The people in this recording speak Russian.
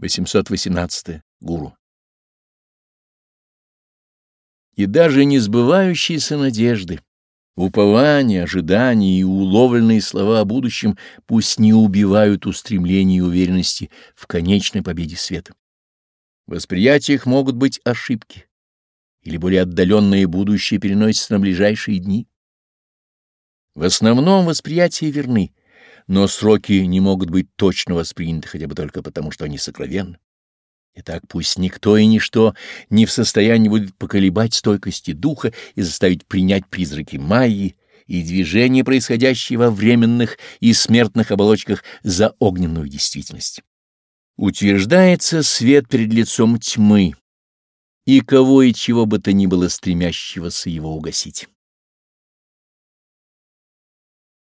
818. Гуру. И даже не сбывающиеся надежды, упования, ожидания и уловленные слова о будущем пусть не убивают устремления и уверенности в конечной победе света. В восприятиях могут быть ошибки, или более отдаленное будущее переносится на ближайшие дни. В основном восприятия верны, но сроки не могут быть точно восприняты хотя бы только потому, что они сокровенны. Итак, пусть никто и ничто не в состоянии будет поколебать стойкости духа и заставить принять призраки Майи и движения, происходящие во временных и смертных оболочках, за огненную действительность. Утверждается свет перед лицом тьмы, и кого и чего бы то ни было стремящегося его угасить.